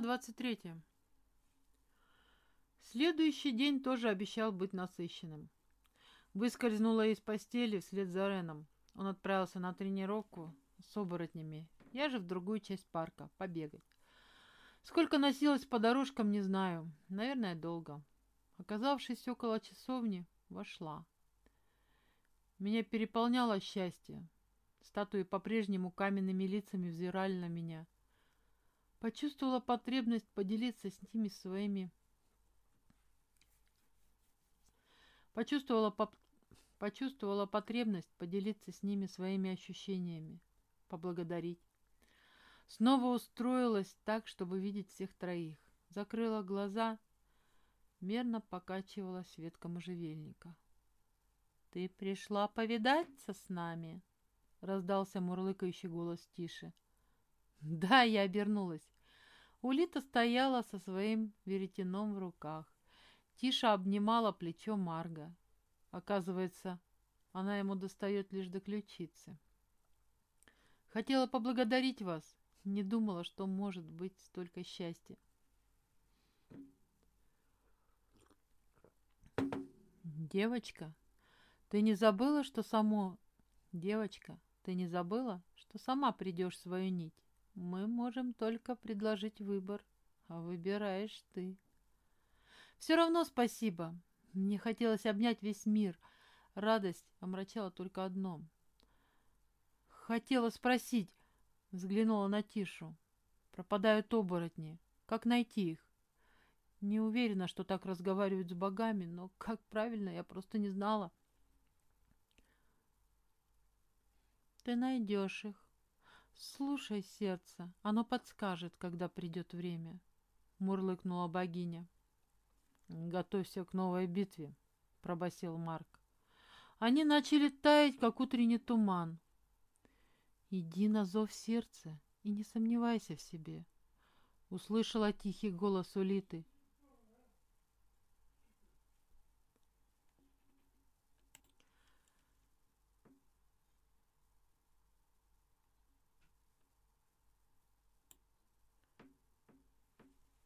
23. Следующий день тоже обещал быть насыщенным. Выскользнула из постели вслед за Реном. Он отправился на тренировку с оборотнями. Я же в другую часть парка, побегать. Сколько носилась по дорожкам, не знаю. Наверное, долго. Оказавшись около часовни, вошла. Меня переполняло счастье. Статуи по-прежнему каменными лицами взирали на меня. Почувствовала потребность поделиться с ними своими... Почувствовала, по... Почувствовала потребность поделиться с ними своими ощущениями, поблагодарить. Снова устроилась так, чтобы видеть всех троих. Закрыла глаза, мерно покачивалась ветка можжевельника. «Ты пришла повидаться с нами?» — раздался мурлыкающий голос тише. Да, я обернулась. Улита стояла со своим веретеном в руках. Тиша обнимала плечо Марга. Оказывается, она ему достает лишь до ключицы. Хотела поблагодарить вас. Не думала, что может быть столько счастья. Девочка, ты не забыла, что само... Девочка, ты не забыла, что сама придешь свою нить? Мы можем только предложить выбор, а выбираешь ты. Все равно спасибо. Мне хотелось обнять весь мир. Радость омрачала только одно. Хотела спросить, взглянула на Тишу. Пропадают оборотни. Как найти их? Не уверена, что так разговаривают с богами, но как правильно, я просто не знала. Ты найдешь их. Слушай, сердце, оно подскажет, когда придет время, мурлыкнула богиня. Готовься к новой битве, пробасил Марк. Они начали таять, как утренний туман. Иди на зов сердца и не сомневайся в себе. Услышала тихий голос Улиты.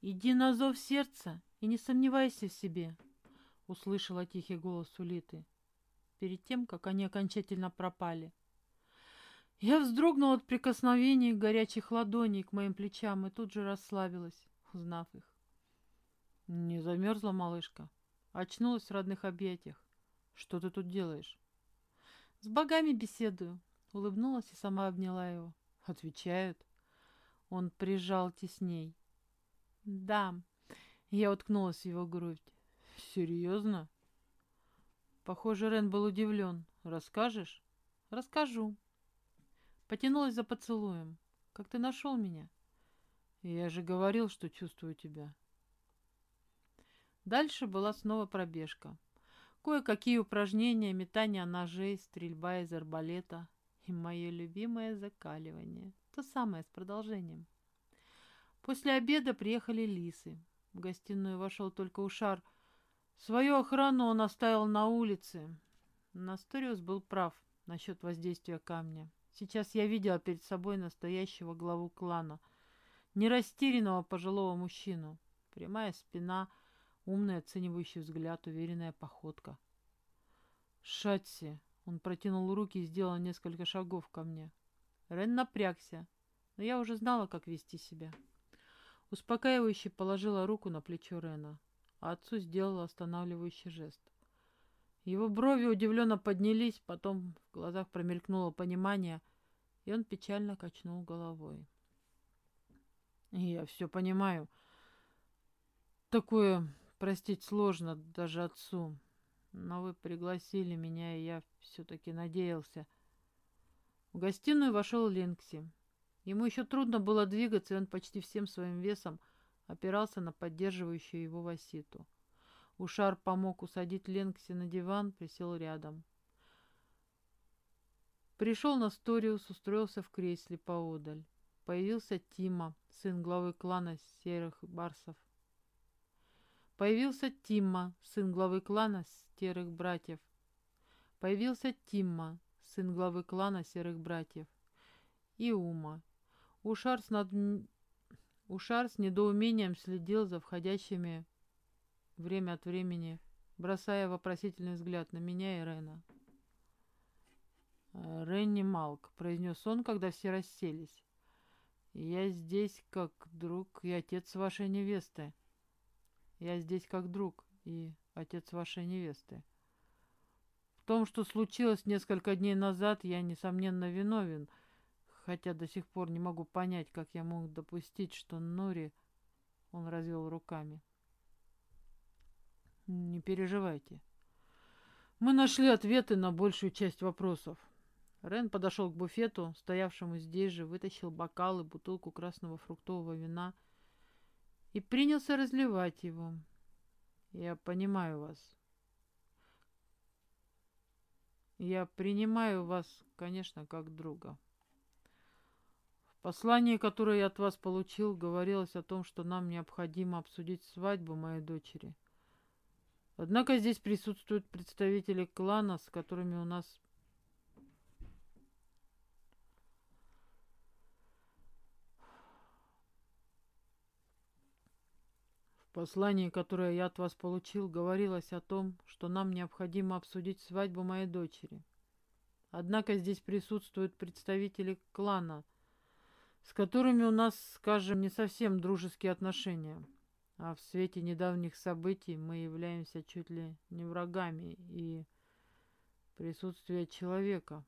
«Иди на зов сердца и не сомневайся в себе», — услышала тихий голос Улиты, перед тем, как они окончательно пропали. Я вздрогнула от прикосновений горячих ладоней к моим плечам и тут же расслабилась, узнав их. «Не замерзла малышка?» Очнулась в родных объятиях. «Что ты тут делаешь?» «С богами беседую», — улыбнулась и сама обняла его. «Отвечают». Он прижал тесней. «Да». Я уткнулась в его грудь. «Серьезно?» Похоже, Рен был удивлен. «Расскажешь?» «Расскажу». Потянулась за поцелуем. «Как ты нашел меня?» «Я же говорил, что чувствую тебя». Дальше была снова пробежка. Кое-какие упражнения, метание ножей, стрельба из арбалета и мое любимое закаливание. То самое с продолжением. После обеда приехали лисы. В гостиную вошел только Ушар. Свою охрану он оставил на улице. Насториус был прав насчет воздействия камня. Сейчас я видела перед собой настоящего главу клана, нерастерянного пожилого мужчину. Прямая спина, умный оценивающий взгляд, уверенная походка. «Шатси!» Он протянул руки и сделал несколько шагов ко мне. Рен напрягся, но я уже знала, как вести себя. Успокаивающе положила руку на плечо Рена, а отцу сделала останавливающий жест. Его брови удивленно поднялись, потом в глазах промелькнуло понимание, и он печально качнул головой. «Я все понимаю. Такое простить сложно даже отцу. Но вы пригласили меня, и я все-таки надеялся». В гостиную вошел Линкси. Ему еще трудно было двигаться, и он почти всем своим весом опирался на поддерживающую его Васиту. Ушар помог усадить Ленкси на диван, присел рядом. Пришел Насториус, устроился в кресле поодаль. Появился Тима, сын главы клана серых барсов. Появился Тимма, сын главы клана серых братьев. Появился Тимма, сын главы клана серых братьев. И Ума. Ушар с, над... Ушар с недоумением следил за входящими время от времени, бросая вопросительный взгляд на меня и Рена. «Ренни Малк», — произнес он, когда все расселись. «Я здесь как друг и отец вашей невесты. Я здесь как друг и отец вашей невесты. В том, что случилось несколько дней назад, я, несомненно, виновен, хотя до сих пор не могу понять, как я мог допустить, что Нори...» Он развел руками. «Не переживайте. Мы нашли ответы на большую часть вопросов. Рен подошел к буфету, стоявшему здесь же, вытащил бокал и бутылку красного фруктового вина и принялся разливать его. «Я понимаю вас. Я принимаю вас, конечно, как друга. В послании, которое я от вас получил, говорилось о том, что нам необходимо обсудить свадьбу моей дочери. Однако здесь присутствуют представители клана, с которыми у нас послании, которое я от вас получил, говорилось о том, что нам необходимо обсудить свадьбу моей дочери. Однако здесь присутствуют представители клана, с которыми у нас, скажем, не совсем дружеские отношения. А в свете недавних событий мы являемся чуть ли не врагами и присутствие человека.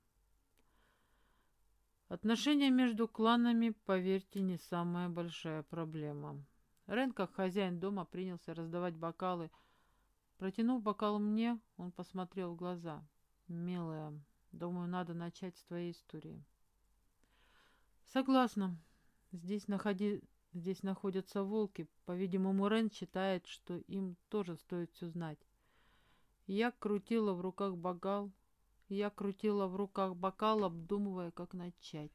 Отношения между кланами, поверьте, не самая большая проблема. Рен, как хозяин дома, принялся раздавать бокалы. Протянув бокал мне, он посмотрел в глаза. «Милая, думаю, надо начать с твоей истории». «Согласна. Здесь, находи... Здесь находятся волки. По-видимому, Рен считает, что им тоже стоит все знать. Я крутила в руках бокал. Я крутила в руках бокал, обдумывая, как начать.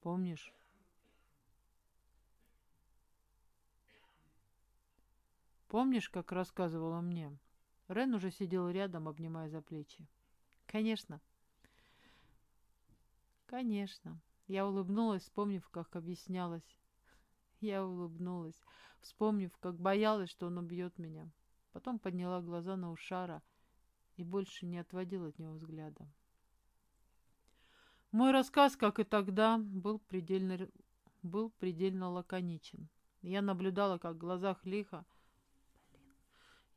Помнишь?» Помнишь, как рассказывала мне? Рен уже сидел рядом, обнимая за плечи. Конечно. Конечно. Я улыбнулась, вспомнив, как объяснялась. Я улыбнулась, вспомнив, как боялась, что он убьет меня. Потом подняла глаза на Ушара и больше не отводила от него взгляда. Мой рассказ, как и тогда, был предельно, был предельно лаконичен. Я наблюдала, как в глазах лиха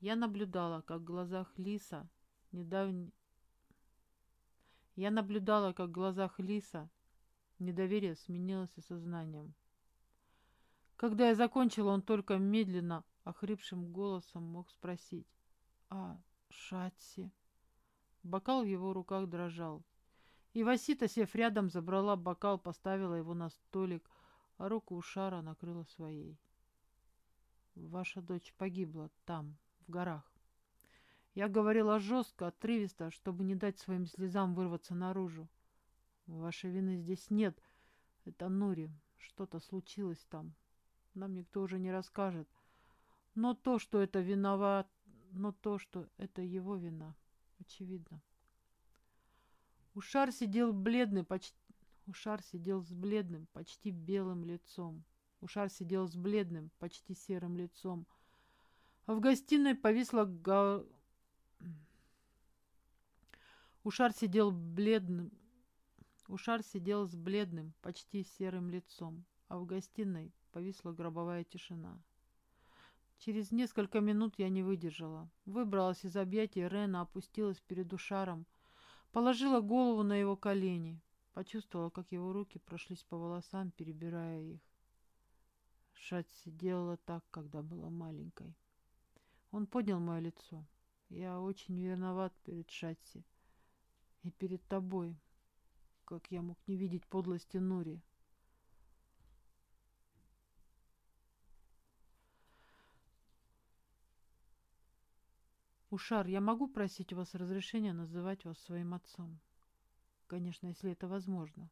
я наблюдала, как в глазах Лиса недавний... Я наблюдала, как в глазах Лиса недоверие сменилось осознанием. Когда я закончила, он только медленно, охрипшим голосом мог спросить. «А, Шатси?» Бокал в его руках дрожал. И Васита, сев рядом, забрала бокал, поставила его на столик, а руку у Шара накрыла своей. «Ваша дочь погибла там, в горах. Я говорила жестко, отрывисто, чтобы не дать своим слезам вырваться наружу. Вашей вины здесь нет. Это Нури. Что-то случилось там. Нам никто уже не расскажет. Но то, что это виноват, но то, что это его вина, очевидно. Ушар сидел бледный, почти... Ушар сидел с бледным, почти белым лицом. Ушар сидел с бледным, почти серым лицом. А в гостиной повисла. Ушар сидел бледным. Ушар сидел с бледным, почти серым лицом, а в гостиной повисла гробовая тишина. Через несколько минут я не выдержала. Выбралась из объятий Рена, опустилась перед Ушаром, положила голову на его колени, почувствовала, как его руки прошлись по волосам, перебирая их. Шать сидела так, когда была маленькой. Он поднял мое лицо. Я очень виноват перед Шатси и перед тобой. Как я мог не видеть подлости Нури? Ушар, я могу просить у вас разрешения называть вас своим отцом? Конечно, если это возможно.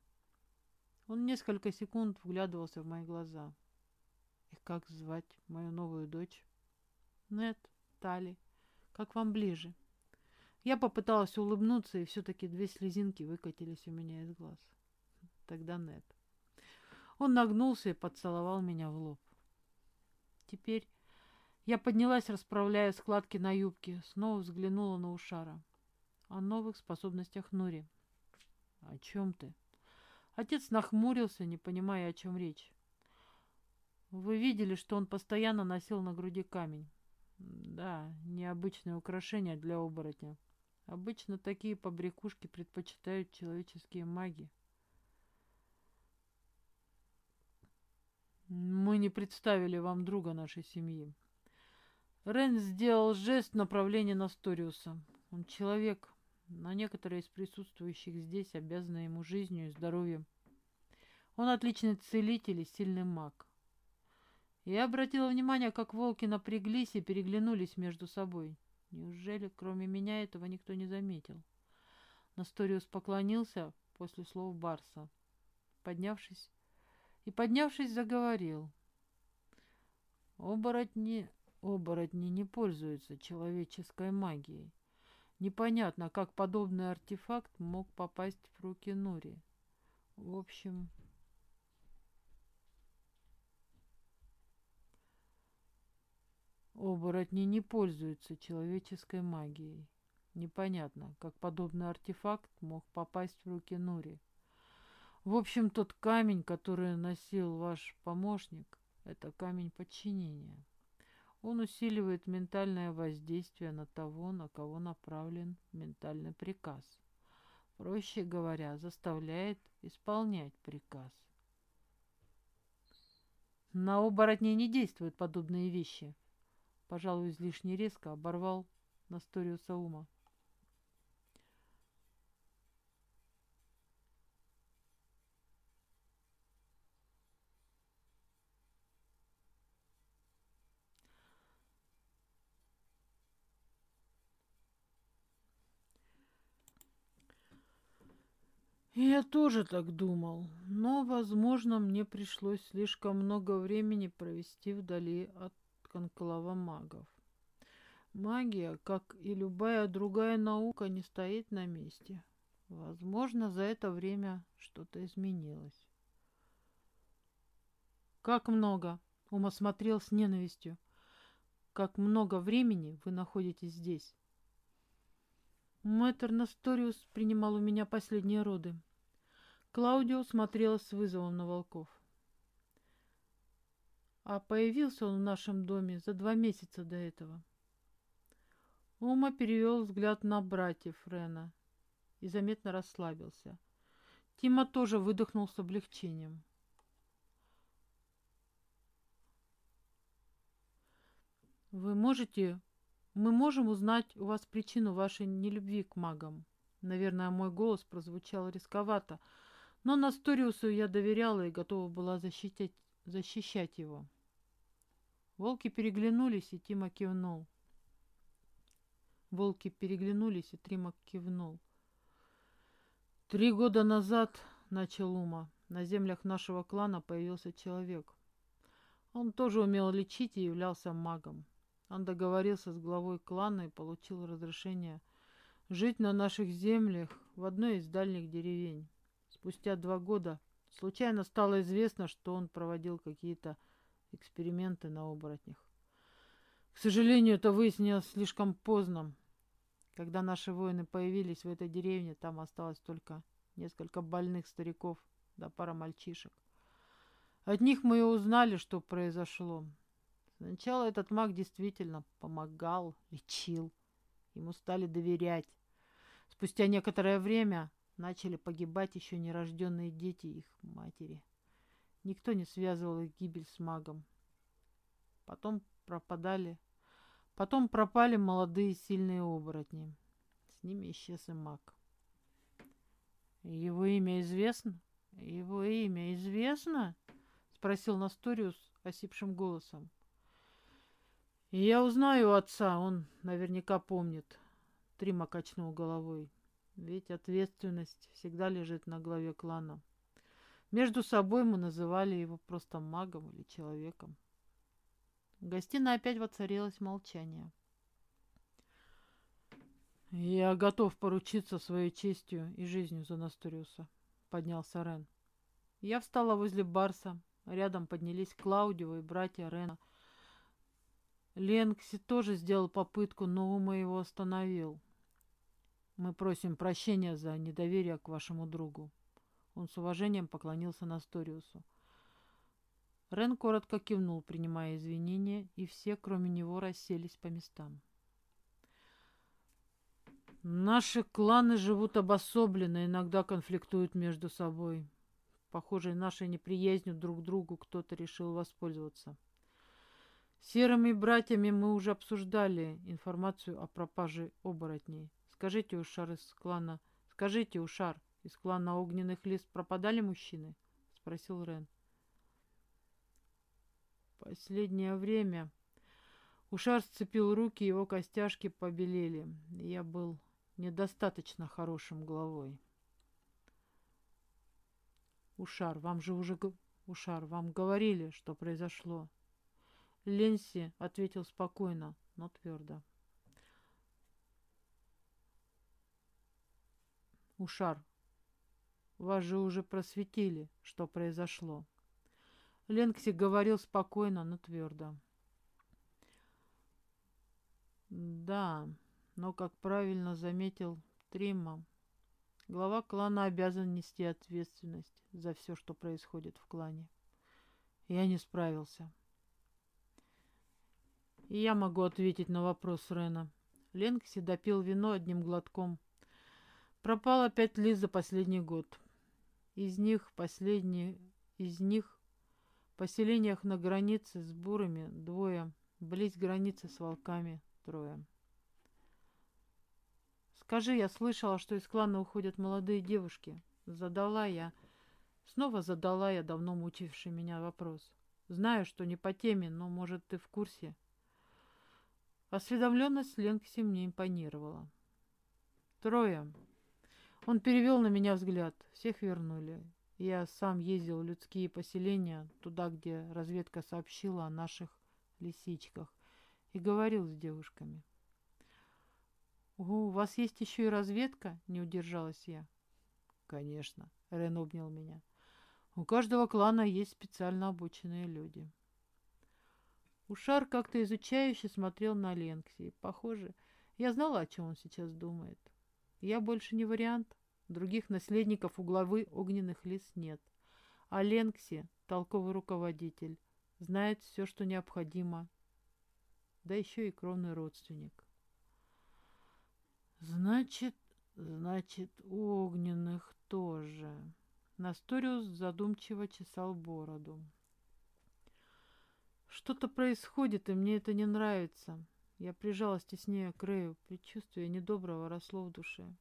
Он несколько секунд вглядывался в мои глаза. И как звать мою новую дочь? Нет, Тали, как вам ближе. Я попыталась улыбнуться, и все-таки две слезинки выкатились у меня из глаз. Тогда нет. Он нагнулся и поцеловал меня в лоб. Теперь я поднялась, расправляя складки на юбке, снова взглянула на Ушара. О новых способностях Нури. «О чем ты?» Отец нахмурился, не понимая, о чем речь. «Вы видели, что он постоянно носил на груди камень?» «Да, необычное украшение для оборотня. Обычно такие побрякушки предпочитают человеческие маги». «Мы не представили вам друга нашей семьи». Рен сделал жест направления на Сториуса. Он человек, но некоторые из присутствующих здесь обязаны ему жизнью и здоровьем. Он отличный целитель и сильный маг. Я обратила внимание, как волки напряглись и переглянулись между собой. Неужели, кроме меня, этого никто не заметил? Насториус поклонился после слов Барса. Поднявшись и, поднявшись, заговорил. Оборотни, оборотни не пользуются человеческой магией. Непонятно, как подобный артефакт мог попасть в руки Нури. В общем... Оборотни не пользуются человеческой магией. Непонятно, как подобный артефакт мог попасть в руки Нури. В общем, тот камень, который носил ваш помощник, это камень подчинения. Он усиливает ментальное воздействие на того, на кого направлен ментальный приказ. Проще говоря, заставляет исполнять приказ. На оборотней не действуют подобные вещи. Пожалуй, излишне резко оборвал Насториуса ума. Я тоже так думал, но, возможно, мне пришлось слишком много времени провести вдали от конклава магов. Магия, как и любая другая наука, не стоит на месте. Возможно, за это время что-то изменилось. «Как много!» — Ума смотрел с ненавистью. «Как много времени вы находитесь здесь?» Мэтр Насториус принимал у меня последние роды. Клаудио смотрела с вызовом на волков. А появился он в нашем доме за два месяца до этого. Ума перевел взгляд на братьев Рена и заметно расслабился. Тима тоже выдохнул с облегчением. «Вы можете мы можем узнать у вас причину вашей нелюбви к магам. Наверное, мой голос прозвучал рисковато, но Насториусу я доверяла и готова была защитить, защищать его. Волки переглянулись, и Тима кивнул. Волки переглянулись, и Трима кивнул. Три года назад, начал Ума, на землях нашего клана появился человек. Он тоже умел лечить и являлся магом. Он договорился с главой клана и получил разрешение жить на наших землях в одной из дальних деревень. Спустя два года случайно стало известно, что он проводил какие-то эксперименты на оборотнях. К сожалению, это выяснилось слишком поздно. Когда наши воины появились в этой деревне, там осталось только несколько больных стариков да пара мальчишек. От них мы и узнали, что произошло. Сначала этот маг действительно помогал, лечил. Ему стали доверять. Спустя некоторое время начали погибать еще нерожденные дети их матери. Никто не связывал их гибель с магом. Потом пропадали. Потом пропали молодые сильные оборотни. С ними исчез и маг. «Его имя известно? Его имя известно?» — спросил Насториус осипшим голосом. «Я узнаю отца, он наверняка помнит», — Трима качнул головой. «Ведь ответственность всегда лежит на главе клана. Между собой мы называли его просто магом или человеком». В гостиной опять воцарилось молчание. «Я готов поручиться своей честью и жизнью за Насториуса», — поднялся Рен. Я встала возле Барса. Рядом поднялись Клаудио и братья Рена. Ленкси тоже сделал попытку, но Ума его остановил. Мы просим прощения за недоверие к вашему другу. Он с уважением поклонился Насториусу. Рен коротко кивнул, принимая извинения, и все, кроме него, расселись по местам. Наши кланы живут обособленно, иногда конфликтуют между собой. Похоже, нашей неприязнью друг к другу кто-то решил воспользоваться. Серыми братьями мы уже обсуждали информацию о пропаже оборотней. Скажите, Ушар из клана... Скажите, Ушар, из клана огненных лист пропадали мужчины? Спросил Рен. Последнее время... Ушар сцепил руки, его костяшки побелели. Я был недостаточно хорошим главой. Ушар, вам же уже... Ушар, вам говорили, что произошло. Ленси ответил спокойно, но твердо. Ушар, вас же уже просветили, что произошло. Ленкси говорил спокойно, но твердо. Да, но, как правильно заметил Тримма, глава клана обязан нести ответственность за все, что происходит в клане. Я не справился. И я могу ответить на вопрос Рена. Ленкси допил вино одним глотком. Пропало пять лис за последний год. Из них последние... Из них в поселениях на границе с бурами двое, близ границы с волками трое. «Скажи, я слышала, что из клана уходят молодые девушки». Задала я. Снова задала я давно мучивший меня вопрос. Знаю, что не по теме, но, может, ты в курсе. Осведомленность Ленкси мне импонировала. Трое. Он перевел на меня взгляд. Всех вернули. Я сам ездил в людские поселения, туда, где разведка сообщила о наших лисичках, и говорил с девушками. «Ого, у вас есть еще и разведка?» — не удержалась я. «Конечно», — Рен обнял меня. «У каждого клана есть специально обученные люди». Ушар как-то изучающе смотрел на Ленкси. Похоже, я знала, о чем он сейчас думает. Я больше не вариант. Других наследников у главы огненных лис нет. А Ленкси, толковый руководитель, знает все, что необходимо. Да еще и кровный родственник. Значит, значит, огненных тоже. Насториус задумчиво чесал бороду. Что-то происходит, и мне это не нравится. Я прижалась теснее к Рэю. Предчувствие недоброго росло в душе.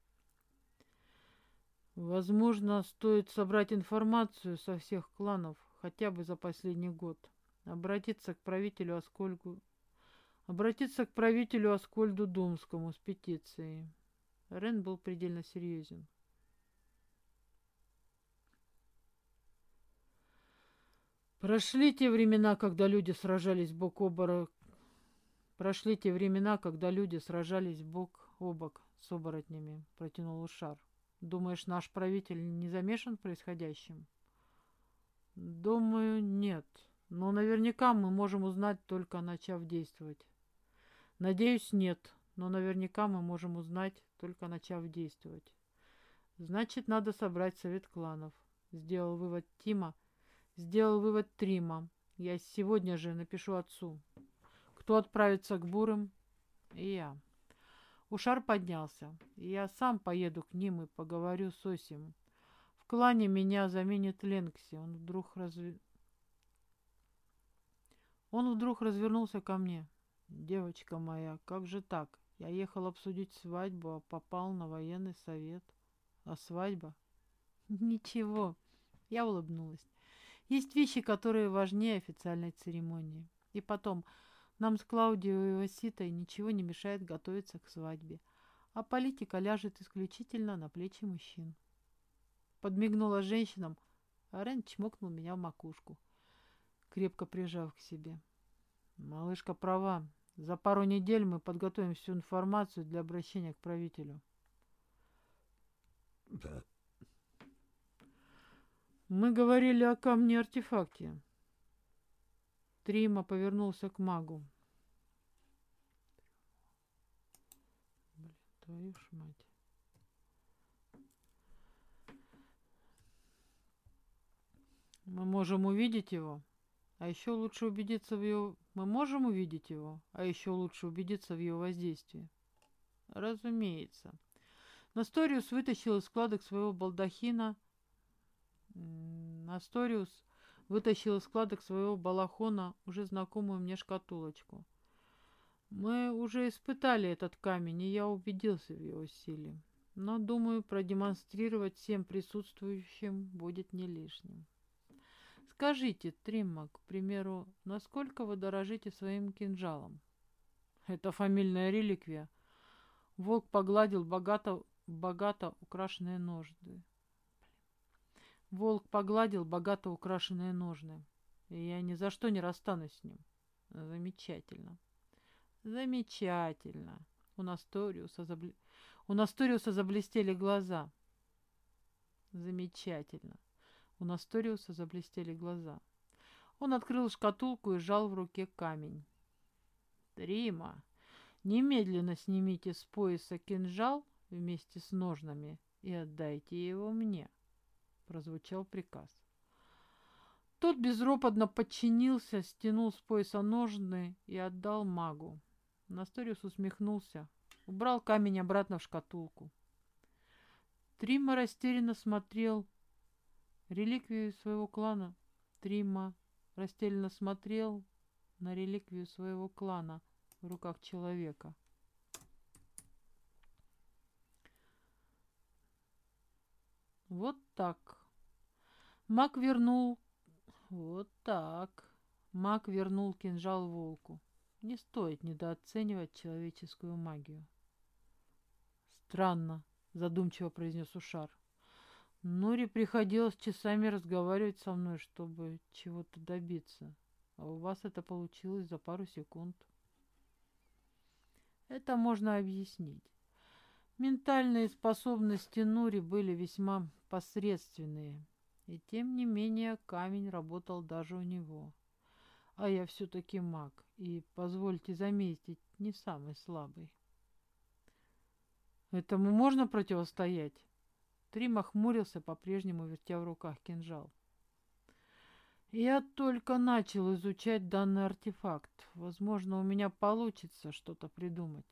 Возможно, стоит собрать информацию со всех кланов, хотя бы за последний год. Обратиться к правителю Аскольгу обратиться к правителю Аскольду Думскому с петицией. Рен был предельно серьезен. Прошли те времена, когда люди сражались бок о бок. Прошли те времена, когда люди сражались бок о бок с оборотнями, протянул Ушар. Думаешь, наш правитель не замешан в происходящем? Думаю, нет. Но наверняка мы можем узнать, только начав действовать. Надеюсь, нет, но наверняка мы можем узнать, только начав действовать. Значит, надо собрать совет кланов. Сделал вывод Тима. Сделал вывод Трима. Я сегодня же напишу отцу. Кто отправится к бурым? И я. Ушар поднялся. Я сам поеду к ним и поговорю с Осим. В клане меня заменит Ленкси. Он вдруг разв... Он вдруг развернулся ко мне. Девочка моя, как же так? Я ехал обсудить свадьбу, а попал на военный совет. А свадьба? Ничего. Я улыбнулась. Есть вещи, которые важнее официальной церемонии. И потом, нам с Клаудией и Васитой ничего не мешает готовиться к свадьбе. А политика ляжет исключительно на плечи мужчин. Подмигнула женщинам, а Рен чмокнул меня в макушку, крепко прижав к себе. Малышка права. За пару недель мы подготовим всю информацию для обращения к правителю. Да. Мы говорили о камне-артефакте. Трима повернулся к магу. Блин, твою ж мать. Мы можем увидеть его, а еще лучше убедиться в его... Мы можем увидеть его, а еще лучше убедиться в его воздействии. Разумеется. Насториус вытащил из складок своего балдахина... Насториус вытащил из складок своего балахона уже знакомую мне шкатулочку. Мы уже испытали этот камень, и я убедился в его силе. Но, думаю, продемонстрировать всем присутствующим будет не лишним. Скажите, Тримма, к примеру, насколько вы дорожите своим кинжалом? Это фамильная реликвия. Волк погладил богато, богато украшенные ножны. Волк погладил богато украшенные ножны. Я ни за что не расстанусь с ним. Замечательно. Замечательно. У Насториуса, забл... У Насториуса заблестели глаза. Замечательно. У Насториуса заблестели глаза. Он открыл шкатулку и сжал в руке камень. «Трима, немедленно снимите с пояса кинжал вместе с ножнами и отдайте его мне», — прозвучал приказ. Тот безропотно подчинился, стянул с пояса ножны и отдал магу. Насториус усмехнулся, убрал камень обратно в шкатулку. Трима растерянно смотрел Реликвию своего клана Трима растерянно смотрел на реликвию своего клана в руках человека. Вот так. Маг вернул... Вот так. Маг вернул кинжал волку. Не стоит недооценивать человеческую магию. Странно, задумчиво произнес Ушар. Нуре приходилось часами разговаривать со мной, чтобы чего-то добиться. А у вас это получилось за пару секунд. Это можно объяснить. Ментальные способности Нури были весьма посредственные. И тем не менее камень работал даже у него. А я все-таки маг, и, позвольте заметить, не самый слабый. Этому можно противостоять? Трим охмурился, по-прежнему вертя в руках кинжал. Я только начал изучать данный артефакт. Возможно, у меня получится что-то придумать.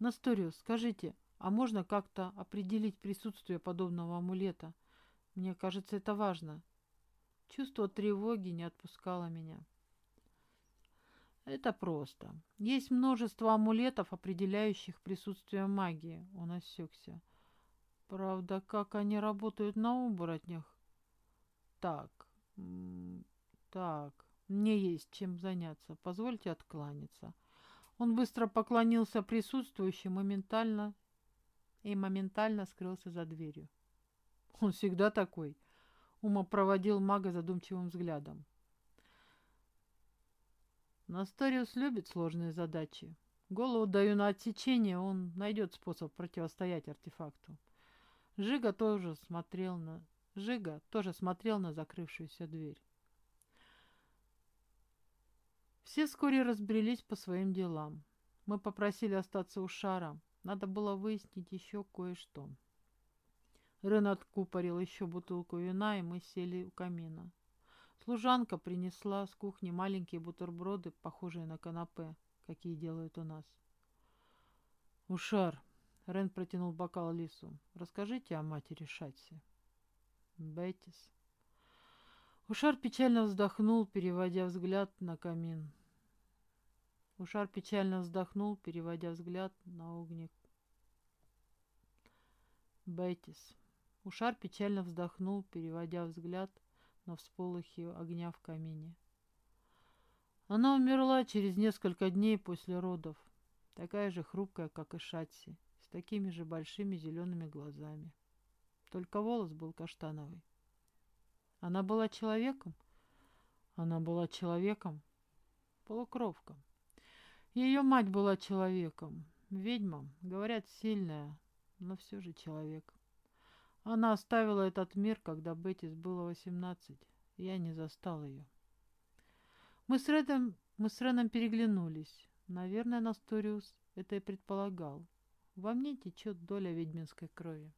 Насториус, скажите, а можно как-то определить присутствие подобного амулета? Мне кажется, это важно. Чувство тревоги не отпускало меня. Это просто. Есть множество амулетов, определяющих присутствие магии. Он осекся. Правда, как они работают на оборотнях? Так, так, мне есть чем заняться. Позвольте откланяться. Он быстро поклонился присутствующим моментально и моментально скрылся за дверью. Он всегда такой. Ума проводил мага задумчивым взглядом. Насториус любит сложные задачи. Голову даю на отсечение, он найдет способ противостоять артефакту. Жига тоже смотрел на... Жига тоже смотрел на закрывшуюся дверь. Все вскоре разбрелись по своим делам. Мы попросили остаться у Шара. Надо было выяснить еще кое-что. Рен откупорил еще бутылку вина, и мы сели у камина. Служанка принесла с кухни маленькие бутерброды, похожие на канапе, какие делают у нас. «Ушар!» — Рен протянул бокал Лису. «Расскажите о матери Шатси». «Беттис». Ушар печально вздохнул, переводя взгляд на камин. Ушар печально вздохнул, переводя взгляд на огник. Беттис. Ушар печально вздохнул, переводя взгляд на всполохи огня в камине. Она умерла через несколько дней после родов, такая же хрупкая, как и Шатси, с такими же большими зелеными глазами. Только волос был каштановый. Она была человеком? Она была человеком? Полукровка. Ее мать была человеком. Ведьма, говорят, сильная, но все же человек. Она оставила этот мир, когда Бетис было восемнадцать. Я не застал ее. Мы с Редом, мы с Реном переглянулись. Наверное, Насториус это и предполагал. Во мне течет доля ведьминской крови.